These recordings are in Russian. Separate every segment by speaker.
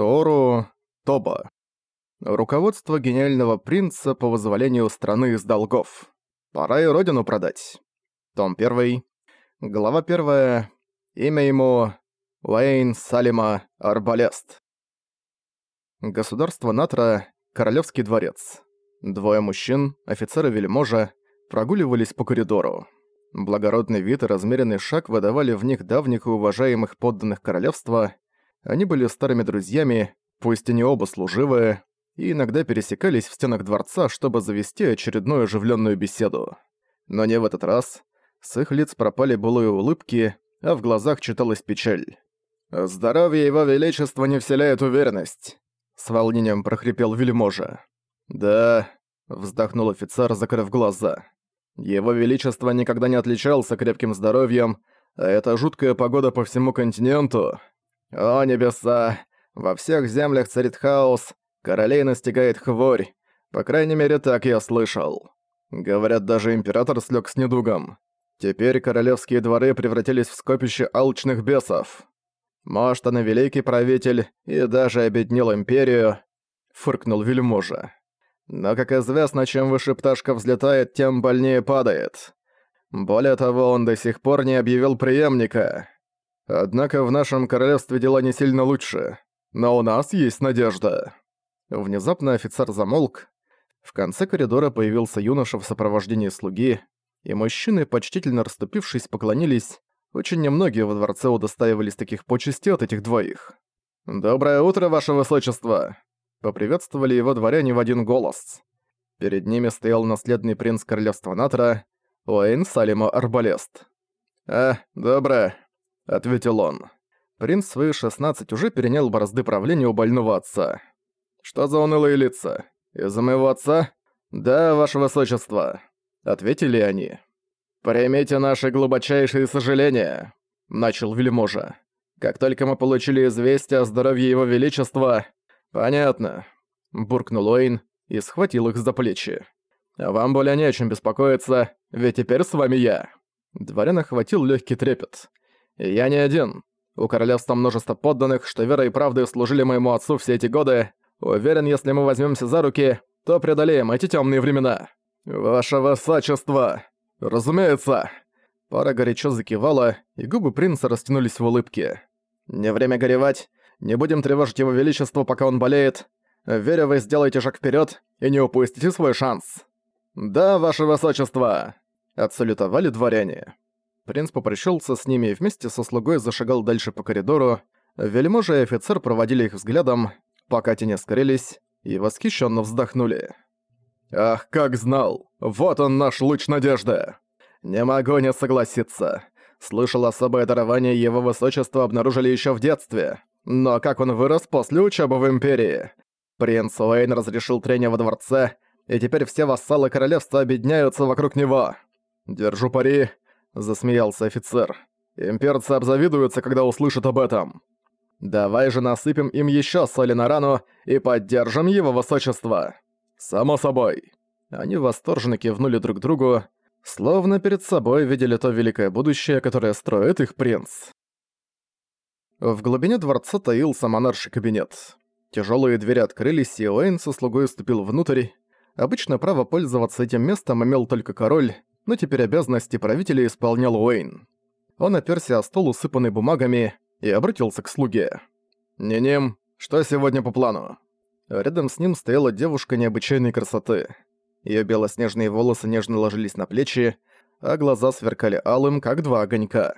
Speaker 1: Тору Тоба. Руководство гениального принца по вызволению страны из долгов. Пора и родину продать. Том 1. Глава 1. Имя ему Уэйн Салима Арбалест. Государство Натра, Королевский дворец. Двое мужчин, офицеры-вельможа, прогуливались по коридору. Благородный вид и размеренный шаг выдавали в них давних и уважаемых подданных королевства, они были старыми друзьями, пусть и не оба служивые, и иногда пересекались в стенах дворца, чтобы завести очередную оживленную беседу. Но не в этот раз. С их лиц пропали былые улыбки, а в глазах читалась печаль. «Здоровье его величества не вселяет уверенность», — с волнением прохрипел вельможа. «Да», — вздохнул офицер, закрыв глаза. «Его величество никогда не отличался крепким здоровьем, а эта жуткая погода по всему континенту...» «О небеса! Во всех землях царит хаос, королей настигает хворь. По крайней мере, так я слышал. Говорят, даже император слег с недугом. Теперь королевские дворы превратились в скопище алчных бесов. Может, он и великий правитель, и даже обеднил империю», — фыркнул вельможа. «Но, как известно, чем выше пташка взлетает, тем больнее падает. Более того, он до сих пор не объявил преемника». Однако в нашем королевстве дела не сильно лучше. Но у нас есть надежда». Внезапно офицер замолк. В конце коридора появился юноша в сопровождении слуги, и мужчины, почтительно расступившись, поклонились. Очень немногие во дворце удостаивались таких почестей от этих двоих. «Доброе утро, ваше высочество!» Поприветствовали его дворяне в один голос. Перед ними стоял наследный принц королевства Натра, Уэйн Салима Арбалест. «А, доброе ответил он. Принц свои 16 уже перенял борозды правления у больного отца. «Что за унылые лица? Из-за моего отца?» «Да, ваше высочество», — ответили они. «Примите наши глубочайшие сожаления», — начал вельможа. «Как только мы получили известие о здоровье его величества...» «Понятно», — буркнул Уэйн и схватил их за плечи. «А вам более не о чем беспокоиться, ведь теперь с вами я». Дворян охватил легкий трепет. «Я не один. У королевства множество подданных, что верой и правдой служили моему отцу все эти годы. Уверен, если мы возьмемся за руки, то преодолеем эти темные времена». «Ваше высочество!» «Разумеется!» Пара горячо закивала, и губы принца растянулись в улыбке. «Не время горевать. Не будем тревожить его величество, пока он болеет. Веря, вы сделаете шаг вперед и не упустите свой шанс». «Да, ваше высочество!» Отсалютовали дворяне. Принц попрощался с ними и вместе со слугой зашагал дальше по коридору. Вельможа и офицер проводили их взглядом, пока те не скрылись, и восхищенно вздохнули. «Ах, как знал! Вот он наш луч надежды!» «Не могу не согласиться. Слышал, особое дарование его высочества обнаружили еще в детстве. Но как он вырос после учебы в Империи? Принц Уэйн разрешил трение во дворце, и теперь все вассалы королевства объединяются вокруг него. Держу пари, — засмеялся офицер. «Имперцы обзавидуются, когда услышат об этом. Давай же насыпем им еще соли на рану и поддержим его высочество. Само собой». Они восторженно кивнули друг другу, словно перед собой видели то великое будущее, которое строит их принц. В глубине дворца таился монарший кабинет. Тяжелые двери открылись, и Уэйн со слугой ступил внутрь. Обычно право пользоваться этим местом имел только король, но теперь обязанности правителя исполнял Уэйн. Он оперся о стол, усыпанный бумагами, и обратился к слуге. «Не-нем, что сегодня по плану?» Рядом с ним стояла девушка необычайной красоты. Её белоснежные волосы нежно ложились на плечи, а глаза сверкали алым, как два огонька.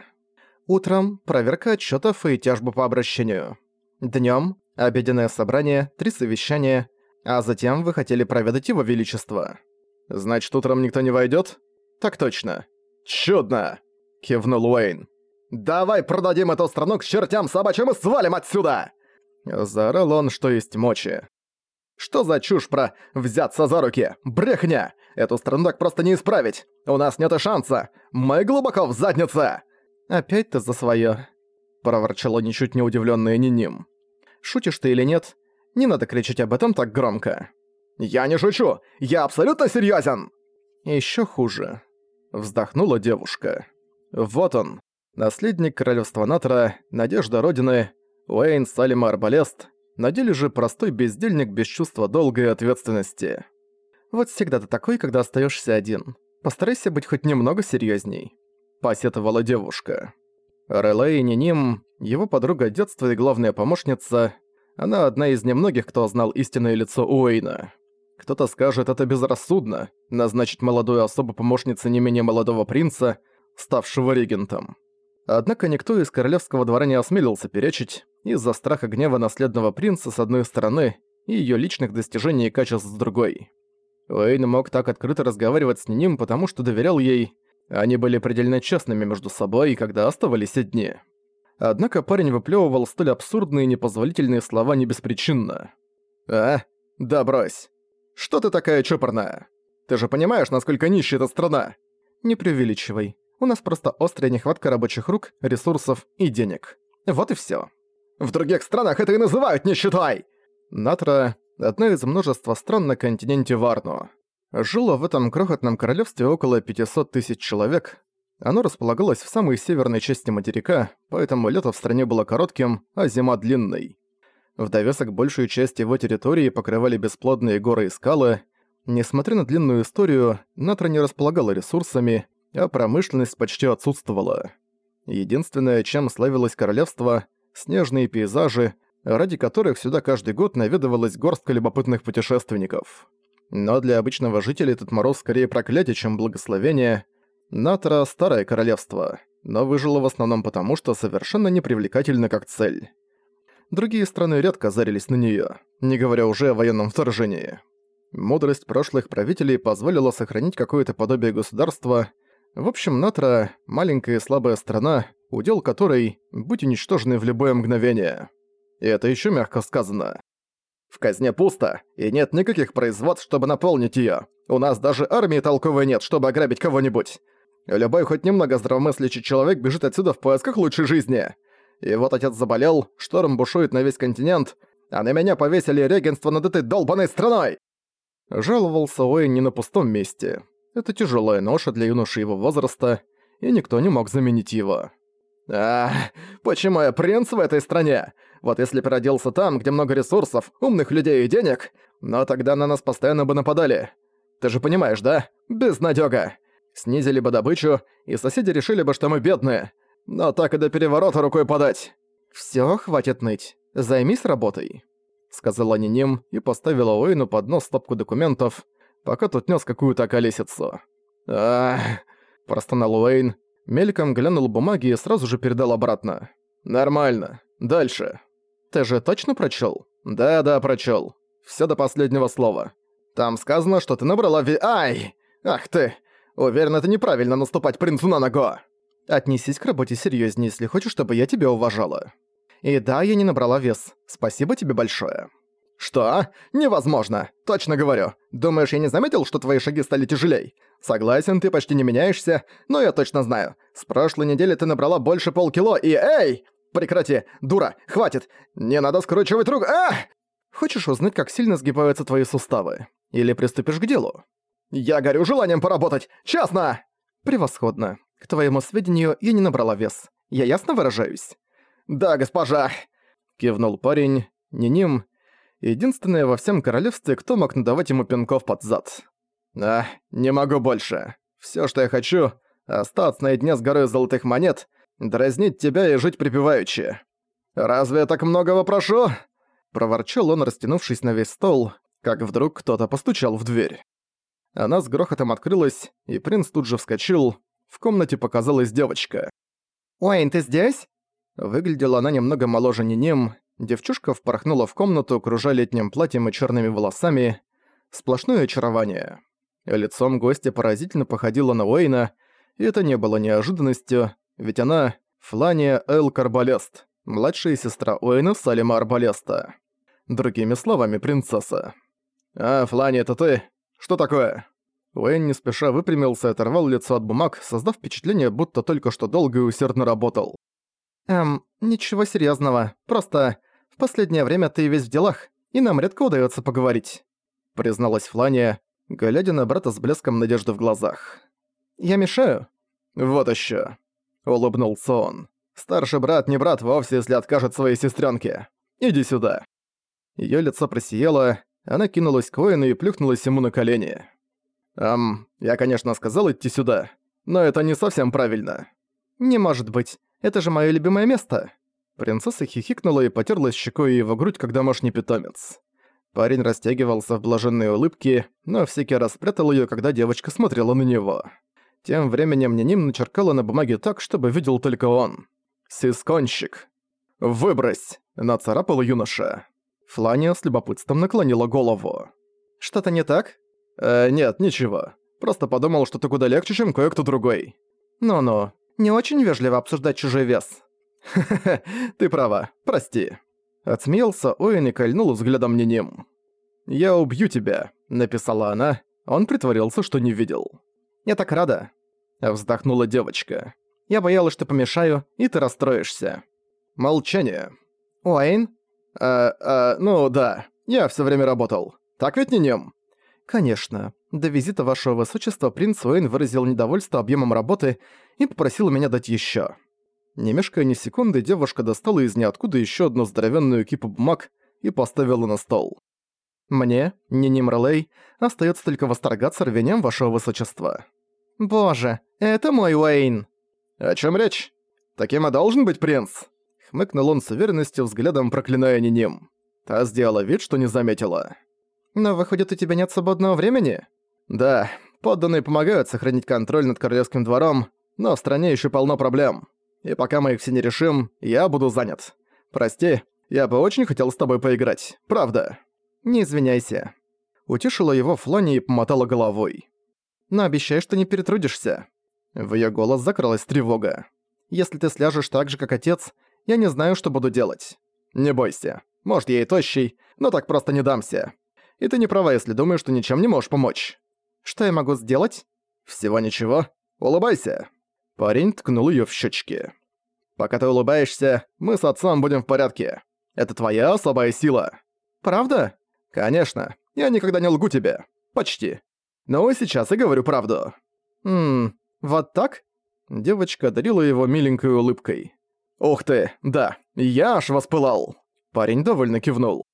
Speaker 1: Утром проверка отчётов и тяжба по обращению. Днём обеденное собрание, три совещания, а затем вы хотели проведать его величество. Значит, утром никто не войдёт? «Так точно». «Чудно!» — кивнул Уэйн. «Давай продадим эту страну к чертям собачьим и свалим отсюда!» Заорал он, что есть мочи. «Что за чушь про «взяться за руки»? Брехня! Эту страну так просто не исправить! У нас нет и шанса! Мы глубоко в заднице!» «Опять ты за своё», — проворчала ничуть не удивлённая Ниним. «Шутишь ты или нет? Не надо кричать об этом так громко». «Я не шучу! Я абсолютно серьёзен!» «Ещё хуже», Вздохнула девушка. Вот он, наследник королевства Натра, надежда Родины, Уэйн Салима Арбалест, на деле же простой бездельник без чувства долга и ответственности.
Speaker 2: «Вот всегда ты такой, когда остаешься один. Постарайся быть хоть немного серьезней,
Speaker 1: посетовала девушка. Релей Ниним, его подруга детства и главная помощница, она одна из немногих, кто знал истинное лицо Уэйна. Кто-то скажет, это безрассудно, назначить молодую особу помощницей не менее молодого принца, ставшего регентом. Однако никто из королевского двора не осмелился перечить из-за страха гнева наследного принца с одной стороны и её личных достижений и качеств с другой. Уэйн мог так открыто разговаривать с ним, потому что доверял ей, они были предельно честными между собой, когда оставались одни. Однако парень выплёвывал столь абсурдные и непозволительные слова не беспричинно. «А? Да брось. Что ты такая чопорная? Ты же понимаешь, насколько нищая эта страна?»
Speaker 2: «Не преувеличивай. У нас просто острая нехватка рабочих рук, ресурсов и денег. Вот и всё».
Speaker 1: «В других странах это и называют нищетой!» Натра – одна из множества стран на континенте Варну. Жило в этом крохотном королевстве около 500 тысяч человек. Оно располагалось в самой северной части материка, поэтому лето в стране было коротким, а зима длинной. В довесок большую часть его территории покрывали бесплодные горы и скалы. Несмотря на длинную историю, Натра не располагала ресурсами, а промышленность почти отсутствовала. Единственное, чем славилось королевство – снежные пейзажи, ради которых сюда каждый год наведывалась горстка любопытных путешественников. Но для обычного жителя этот мороз скорее проклятие, чем благословение. Натра – старое королевство, но выжило в основном потому, что совершенно непривлекательно как цель. Другие страны редко зарились на неё, не говоря уже о военном вторжении. Мудрость прошлых правителей позволила сохранить какое-то подобие государства. В общем, Натра – маленькая и слабая страна, удел которой – будь уничтожены в любое мгновение. И это ещё мягко сказано. В казне пусто, и нет никаких производств, чтобы наполнить её. У нас даже армии толковой нет, чтобы ограбить кого-нибудь. Любой хоть немного здравомыслящий человек бежит отсюда в поисках лучшей жизни. И вот отец заболел, шторм бушует на весь континент, а на меня повесили регенство над этой долбанной страной!» Жаловался Уэйн не на пустом месте. Это тяжелая ноша для юноши его возраста, и никто не мог заменить его. «А, почему я принц в этой стране? Вот если бы родился там, где много ресурсов, умных людей и денег, но тогда на нас постоянно бы нападали. Ты же понимаешь, да? Безнадёга. Снизили бы добычу, и соседи решили бы, что мы бедные. Но так и до переворота рукой подать».
Speaker 2: «Всё, хватит ныть. Займись работой», — сказала Ниним и поставила Уэйну под нос стопку документов, пока тут нёс какую-то колесицу.
Speaker 1: «Ах...» – простонал Уэйн, Мельком глянул бумаги и сразу же передал обратно. «Нормально. Дальше». «Ты же точно прочёл?» «Да-да, прочёл. Всё до последнего слова. Там сказано, что ты набрала ви... Ай! Ах ты! Уверен, это неправильно наступать принцу на ногу!»
Speaker 2: «Отнесись к работе серьёзнее, если хочешь, чтобы я тебя уважала». «И да, я не набрала вес. Спасибо тебе большое».
Speaker 1: «Что? Невозможно! Точно говорю. Думаешь, я не заметил, что твои шаги стали тяжелей? Согласен, ты почти не меняешься, но я точно знаю. С прошлой недели ты набрала больше полкило и... Эй! Прекрати! Дура! Хватит! Не надо скручивать руку! А!
Speaker 2: Хочешь узнать, как сильно сгибаются твои суставы? Или приступишь к делу?
Speaker 1: Я горю желанием поработать! Честно!»
Speaker 2: «Превосходно. К твоему сведению, я не набрала вес. Я ясно выражаюсь?»
Speaker 1: «Да, госпожа!» Кивнул парень. Не ним, Единственное во всем королевстве, кто мог надавать ему пинков под зад. А, не могу больше. Всё, что я хочу, остаться наедине с горой золотых монет, дразнить тебя и жить припеваючи. Разве я так многого прошу? Проворчал он, растянувшись на весь стол, как вдруг кто-то постучал в дверь. Она с грохотом открылась, и принц тут же вскочил. В комнате показалась девочка.
Speaker 2: «Уэйн, ты здесь?»
Speaker 1: Выглядела она немного моложе Ниним, Девчушка впорхнула в комнату, окружая летним платьем и черными волосами. Сплошное очарование. Лицом гостя поразительно походила на Уэйна, и это не было неожиданностью, ведь она — Флания Эл Карбалест, младшая сестра Уэйна Салима Арбалеста. Другими словами, принцесса. «А, Флания, это ты? Что такое?» Уэйн не спеша выпрямился и оторвал лицо от бумаг, создав впечатление, будто только что долго и усердно работал.
Speaker 2: «Эм, ничего серьезного. Просто в последнее время ты весь в делах, и нам редко удается поговорить», — призналась Флания, глядя на брата с блеском надежды в глазах. «Я мешаю?»
Speaker 1: «Вот еще, улыбнулся он. «Старший брат не брат вовсе, если откажет своей сестренке. Иди сюда». Её лицо просияло, она кинулась к воину и плюхнулась ему на колени. «Эм, я, конечно, сказал идти сюда, но это не совсем правильно».
Speaker 2: «Не может быть. Это же моё любимое место».
Speaker 1: Принцесса хихикнула и потерлась щекой его грудь, как домашний питомец. Парень растягивался в блаженной улыбке, но всякий раз прятал её, когда девочка смотрела на него. Тем временем Ниним начеркала на бумаге так, чтобы видел только он. «Сисконщик». «Выбрось!» – нацарапал юноша. Флания с любопытством наклонила голову.
Speaker 2: «Что-то не так?»
Speaker 1: «Э, нет, ничего. Просто подумал, что ты куда легче, чем кое-кто другой».
Speaker 2: «Ну-ну, не очень вежливо обсуждать чужой вес».
Speaker 1: «Ха-ха, ты права, прости». Отсмеялся Оэн и кольнул взглядом Ниним. «Я убью тебя», — написала она. Он притворился, что не видел.
Speaker 2: «Я так рада», — вздохнула девочка. «Я боялась, что помешаю, и ты расстроишься».
Speaker 1: Молчание.
Speaker 2: «Уэйн?»
Speaker 1: «А, а, ну да, я все время работал. Так ведь не нем?»
Speaker 2: «Конечно. До визита вашего высочества принц Уэйн выразил недовольство объемом работы и попросил меня дать еще.
Speaker 1: Не мешкая ни секунды, девушка достала из ниоткуда еще одну здоровенную кипу бумаг и поставила на стол.
Speaker 2: «Мне, Ниним Ролей, остается только восторгаться рвением вашего высочества». «Боже, это мой Уэйн!»
Speaker 1: «О чем речь? Таким и должен быть принц?» Хмыкнул он с уверенностью, взглядом проклиная Ниним. Та сделала вид, что не заметила.
Speaker 2: «Но выходит, у тебя нет свободного времени?»
Speaker 1: «Да, подданные помогают сохранить контроль над королевским двором, но в стране еще полно проблем. И пока мы их все не решим, я буду занят. Прости, я бы очень хотел с тобой поиграть, правда».
Speaker 2: «Не извиняйся».
Speaker 1: Утешила его Флани и помотала головой.
Speaker 2: «Но обещай, что не перетрудишься».
Speaker 1: В её голос закралась тревога.
Speaker 2: «Если ты сляжешь так же, как отец, я не знаю, что буду делать».
Speaker 1: «Не бойся. Может, я и тощий, но так просто не дамся. И ты не права, если думаешь, что ничем не можешь помочь».
Speaker 2: «Что я могу сделать?»
Speaker 1: «Всего ничего. Улыбайся». Парень ткнул её в щечки. «Пока ты улыбаешься, мы с отцом будем в порядке. Это твоя особая сила».
Speaker 2: «Правда?»
Speaker 1: «Конечно. Я никогда не лгу тебе. Почти. Но сейчас я говорю правду».
Speaker 2: «Ммм, вот так?»
Speaker 1: Девочка одарила его миленькой улыбкой. «Ух ты, да, я аж воспылал!» Парень довольно кивнул.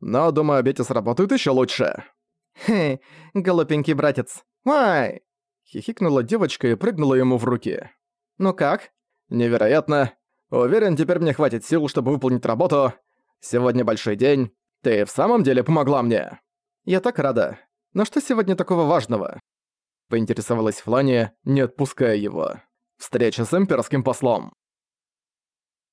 Speaker 1: «Но, думаю, обети сработают еще лучше».
Speaker 2: «Хе, голубенький братец, вай!»
Speaker 1: Хихикнула девочка и прыгнула ему в руки.
Speaker 2: «Ну как?»
Speaker 1: «Невероятно. Уверен, теперь мне хватит сил, чтобы выполнить работу. Сегодня большой день. Ты в самом деле помогла мне?»
Speaker 2: «Я так рада. Но что сегодня такого важного?»
Speaker 1: Поинтересовалась Флания, не отпуская его. «Встреча с имперским послом».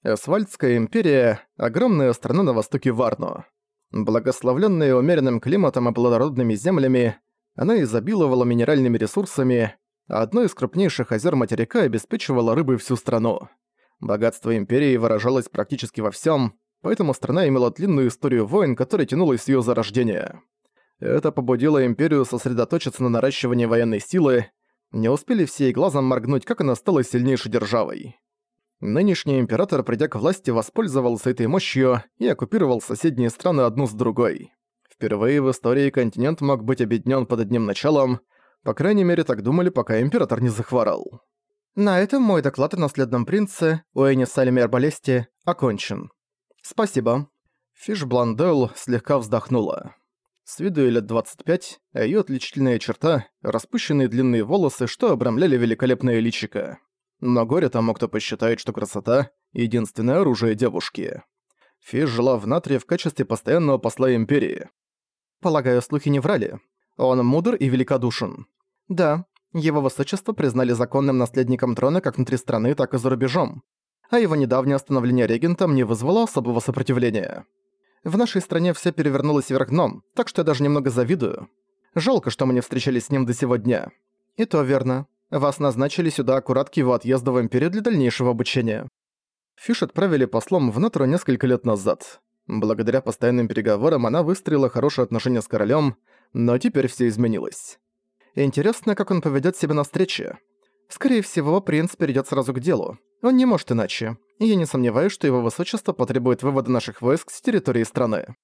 Speaker 1: Эсвальдская империя – огромная страна на востоке Варну. Благословленная умеренным климатом и плодородными землями, она изобиловала минеральными ресурсами, а одно из крупнейших озер материка обеспечивало рыбой всю страну. Богатство империи выражалось практически во всем, поэтому страна имела длинную историю войн, которая тянулась с ее зарождения. Это побудило империю сосредоточиться на наращивании военной силы, не успели все и глазом моргнуть, как она стала сильнейшей державой. Нынешний император, придя к власти, воспользовался этой мощью и оккупировал соседние страны одну с другой. Впервые в истории континент мог быть объединен под одним началом, по крайней мере так думали, пока император не захворал.
Speaker 2: На этом мой доклад о наследном принце Уэйне Сальме Арбалесте окончен. Спасибо.
Speaker 1: Фиш Бландел слегка вздохнула. С виду ей лет 25, а её отличительная черта – распущенные длинные волосы, что обрамляли великолепное личико. Но горе тому, кто посчитает, что красота – единственное оружие девушки. Фиш жила в Натре в качестве постоянного посла Империи.
Speaker 2: Полагаю, слухи не врали. Он мудр и великодушен. Да, его высочество признали законным наследником трона как внутри страны, так и за рубежом. А его недавнее становление регентом не вызвало особого сопротивления. В нашей стране все перевернулось вверх дном, так что я даже немного завидую. Жалко, что мы не встречались с ним до сего дня. И то верно. Вас назначили сюда аккурат к его отъезду в Империю для дальнейшего обучения.
Speaker 1: Фиш отправили послом в Натру несколько лет назад. Благодаря постоянным переговорам она выстроила хорошие отношения с королем, но теперь все изменилось.
Speaker 2: Интересно, как он поведет себя на встрече. Скорее всего, принц перейдет сразу к делу. Он не может иначе. И я не сомневаюсь, что его высочество потребует вывода наших войск с территории страны.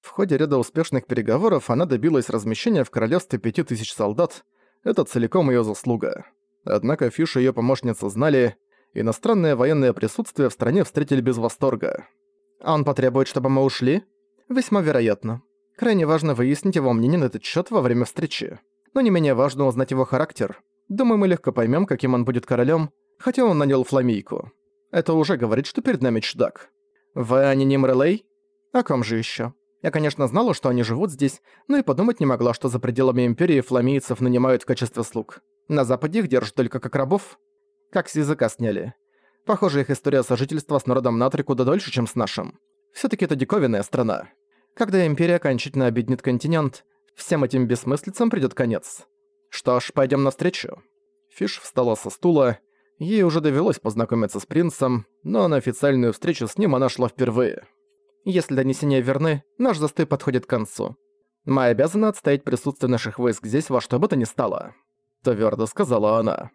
Speaker 1: В ходе ряда успешных переговоров она добилась размещения в королевстве 5000 солдат. Это целиком ее заслуга. Однако Фиш и её помощница знали, иностранное военное присутствие в стране встретили без восторга.
Speaker 2: «Он потребует, чтобы мы ушли?» Весьма вероятно. Крайне важно выяснить его мнение на этот счет во время встречи. Но не менее важно узнать его характер. Думаю, мы легко поймем, каким он будет королем, хотя он нанял фламейку. Это уже говорит, что перед нами чудак. Вы Аниним Релей? О ком же еще? Я, конечно, знала, что они живут здесь, но и подумать не могла, что за пределами Империи фламийцев нанимают в качестве слуг. На Западе их держат только как рабов. Как с языка сняли. Похоже, их история сожительства с народом Натри куда дольше, чем с нашим. все таки это диковинная страна. Когда Империя окончательно объединит континент, всем этим бессмыслицам придёт конец. Что ж, пойдём навстречу. Фиш встала со стула. Ей уже довелось познакомиться с принцем, но на официальную встречу с ним она шла впервые. Если донесения верны, наш застой подходит к концу. Мы обязаны отстоять присутствие наших войск здесь во что бы то ни стало. Твёрдо сказала она.